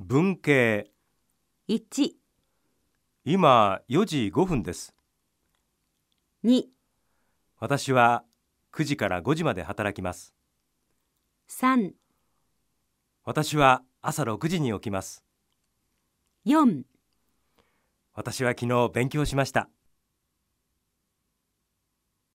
文系。1、今4時5分です。2、私は9時から5時まで働きます。3、私は朝6時に起きます。4私は昨日勉強しました。